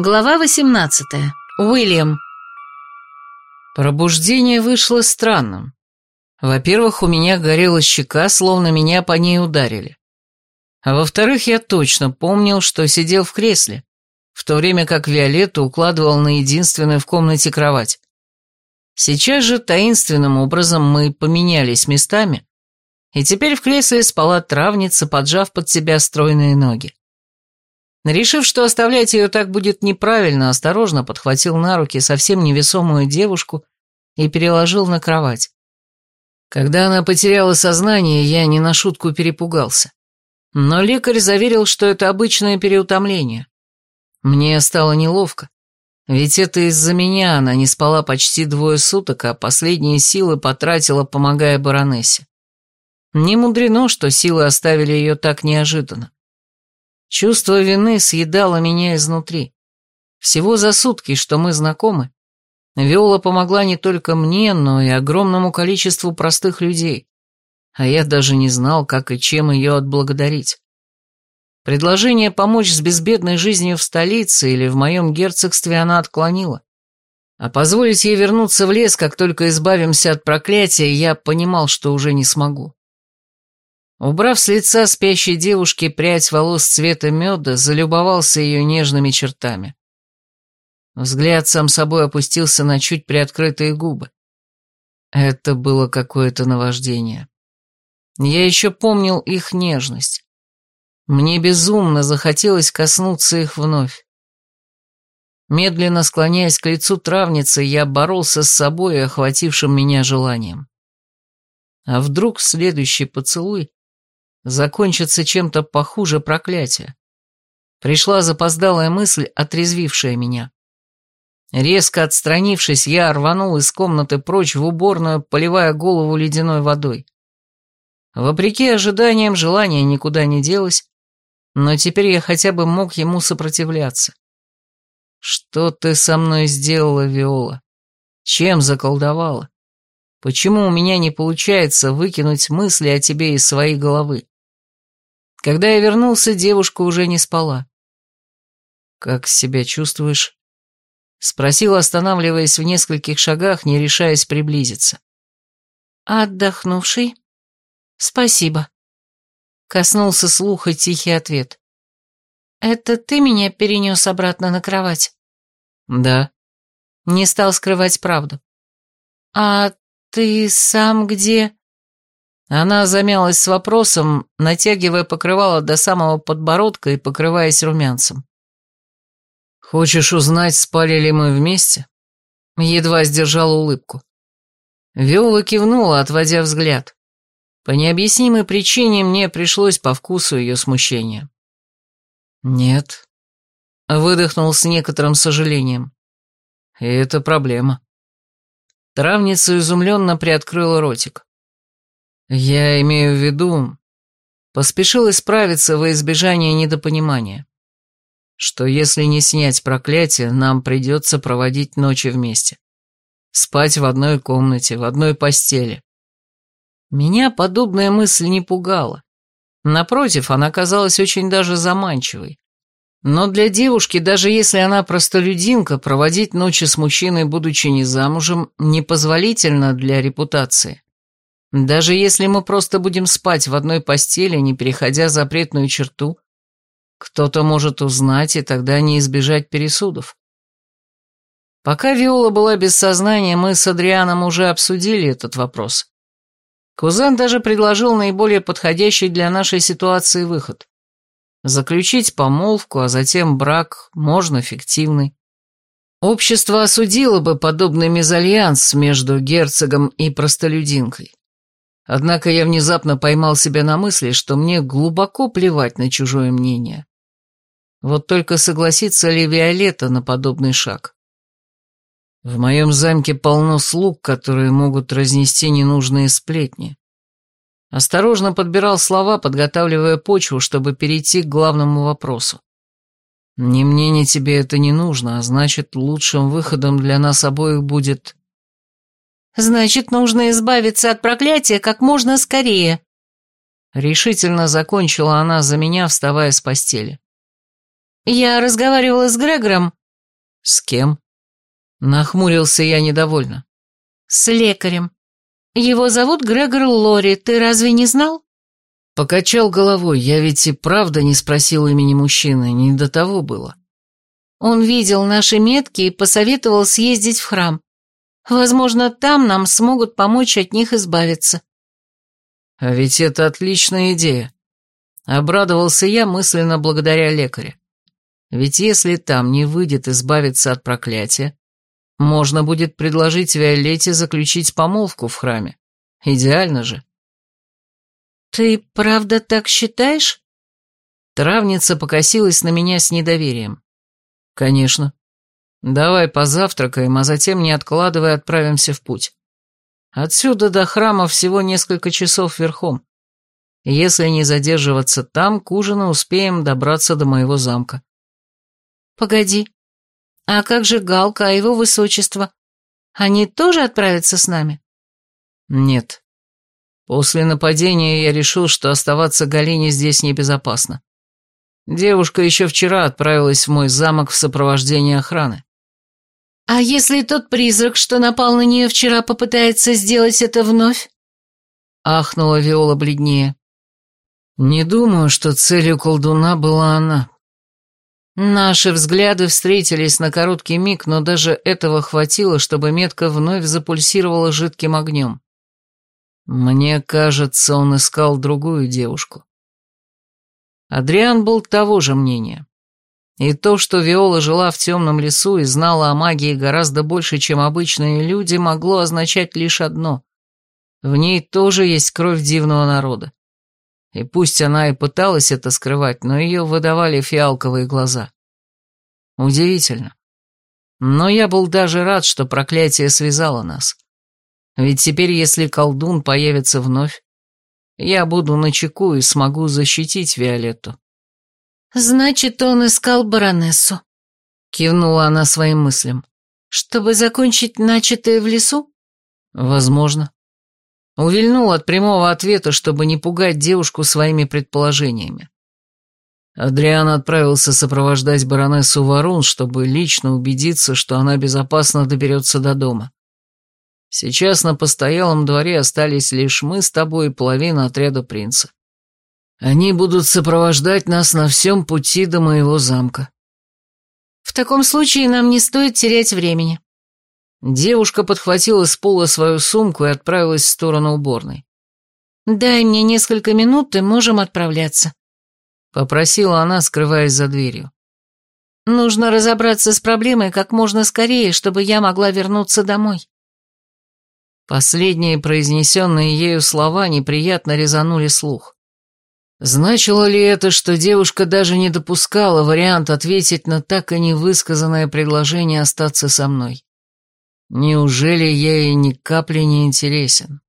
Глава 18. Уильям. Пробуждение вышло странным. Во-первых, у меня горела щека, словно меня по ней ударили. А во-вторых, я точно помнил, что сидел в кресле, в то время как Виолетта укладывал на единственную в комнате кровать. Сейчас же таинственным образом мы поменялись местами, и теперь в кресле спала травница, поджав под себя стройные ноги. Решив, что оставлять ее так будет неправильно, осторожно подхватил на руки совсем невесомую девушку и переложил на кровать. Когда она потеряла сознание, я не на шутку перепугался. Но лекарь заверил, что это обычное переутомление. Мне стало неловко, ведь это из-за меня она не спала почти двое суток, а последние силы потратила, помогая баронессе. Не мудрено, что силы оставили ее так неожиданно. Чувство вины съедало меня изнутри. Всего за сутки, что мы знакомы, Виола помогла не только мне, но и огромному количеству простых людей, а я даже не знал, как и чем ее отблагодарить. Предложение помочь с безбедной жизнью в столице или в моем герцогстве она отклонила. А позволить ей вернуться в лес, как только избавимся от проклятия, я понимал, что уже не смогу. Убрав с лица спящей девушки прядь волос цвета меда, залюбовался ее нежными чертами. Взгляд сам собой опустился на чуть приоткрытые губы. Это было какое-то наваждение. Я еще помнил их нежность. Мне безумно захотелось коснуться их вновь. Медленно склоняясь к лицу травницы, я боролся с собой охватившим меня желанием. А вдруг следующий поцелуй закончится чем-то похуже проклятия. Пришла запоздалая мысль, отрезвившая меня. Резко отстранившись, я рванул из комнаты прочь в уборную, поливая голову ледяной водой. Вопреки ожиданиям, желание никуда не делось, но теперь я хотя бы мог ему сопротивляться. «Что ты со мной сделала, Виола? Чем заколдовала? Почему у меня не получается выкинуть мысли о тебе из своей головы?» Когда я вернулся, девушка уже не спала. «Как себя чувствуешь?» Спросил, останавливаясь в нескольких шагах, не решаясь приблизиться. «Отдохнувший? Спасибо». Коснулся слуха тихий ответ. «Это ты меня перенес обратно на кровать?» «Да». Не стал скрывать правду. «А ты сам где?» Она замялась с вопросом, натягивая покрывало до самого подбородка и покрываясь румянцем. «Хочешь узнать, спали ли мы вместе?» Едва сдержала улыбку. Виола кивнула, отводя взгляд. По необъяснимой причине мне пришлось по вкусу ее смущения. «Нет», — выдохнул с некоторым сожалением. «И это проблема». Травница изумленно приоткрыла ротик. «Я имею в виду...» Поспешил исправиться во избежание недопонимания. Что если не снять проклятие, нам придется проводить ночи вместе. Спать в одной комнате, в одной постели. Меня подобная мысль не пугала. Напротив, она казалась очень даже заманчивой. Но для девушки, даже если она простолюдинка, проводить ночи с мужчиной, будучи не замужем, непозволительно для репутации. Даже если мы просто будем спать в одной постели, не переходя запретную черту, кто-то может узнать, и тогда не избежать пересудов. Пока Виола была без сознания, мы с Адрианом уже обсудили этот вопрос. Кузен даже предложил наиболее подходящий для нашей ситуации выход. Заключить помолвку, а затем брак, можно фиктивный. Общество осудило бы подобный мезальянс между герцогом и простолюдинкой. Однако я внезапно поймал себя на мысли, что мне глубоко плевать на чужое мнение. Вот только согласится ли Виолетта на подобный шаг? В моем замке полно слуг, которые могут разнести ненужные сплетни. Осторожно подбирал слова, подготавливая почву, чтобы перейти к главному вопросу. Ни мне, ни тебе это не нужно, а значит, лучшим выходом для нас обоих будет Значит, нужно избавиться от проклятия как можно скорее. Решительно закончила она за меня, вставая с постели. Я разговаривала с Грегором. «С кем?» Нахмурился я недовольно. «С лекарем. Его зовут Грегор Лори, ты разве не знал?» Покачал головой, я ведь и правда не спросил имени мужчины, не до того было. Он видел наши метки и посоветовал съездить в храм. Возможно, там нам смогут помочь от них избавиться. А ведь это отличная идея. Обрадовался я мысленно благодаря лекарю. Ведь если там не выйдет избавиться от проклятия, можно будет предложить Виолетте заключить помолвку в храме. Идеально же. «Ты правда так считаешь?» Травница покосилась на меня с недоверием. «Конечно. Давай позавтракаем, а затем, не откладывая, отправимся в путь. Отсюда до храма всего несколько часов верхом. Если не задерживаться там, к ужину успеем добраться до моего замка». «Погоди. А как же Галка, а его высочество? Они тоже отправятся с нами?» «Нет. После нападения я решил, что оставаться Галине здесь небезопасно. Девушка еще вчера отправилась в мой замок в сопровождении охраны. «А если тот призрак, что напал на нее вчера, попытается сделать это вновь?» Ахнула Виола бледнее. «Не думаю, что целью колдуна была она». Наши взгляды встретились на короткий миг, но даже этого хватило, чтобы метка вновь запульсировала жидким огнем. Мне кажется, он искал другую девушку. Адриан был того же мнения. И то, что Виола жила в темном лесу и знала о магии гораздо больше, чем обычные люди, могло означать лишь одно. В ней тоже есть кровь дивного народа. И пусть она и пыталась это скрывать, но ее выдавали фиалковые глаза. Удивительно. Но я был даже рад, что проклятие связало нас. Ведь теперь, если колдун появится вновь, я буду начеку и смогу защитить Виолетту. Значит, он искал баронессу. Кивнула она своим мыслям. Чтобы закончить начатое в лесу? Возможно. Увильнул от прямого ответа, чтобы не пугать девушку своими предположениями. Адриан отправился сопровождать баронессу Варун, чтобы лично убедиться, что она безопасно доберется до дома. Сейчас на постоялом дворе остались лишь мы с тобой и половина отряда принца. Они будут сопровождать нас на всем пути до моего замка. В таком случае нам не стоит терять времени. Девушка подхватила с пола свою сумку и отправилась в сторону уборной. «Дай мне несколько минут, и можем отправляться», — попросила она, скрываясь за дверью. «Нужно разобраться с проблемой как можно скорее, чтобы я могла вернуться домой». Последние произнесенные ею слова неприятно резанули слух. Значило ли это, что девушка даже не допускала вариант ответить на так и невысказанное предложение остаться со мной? Неужели я ей ни капли не интересен?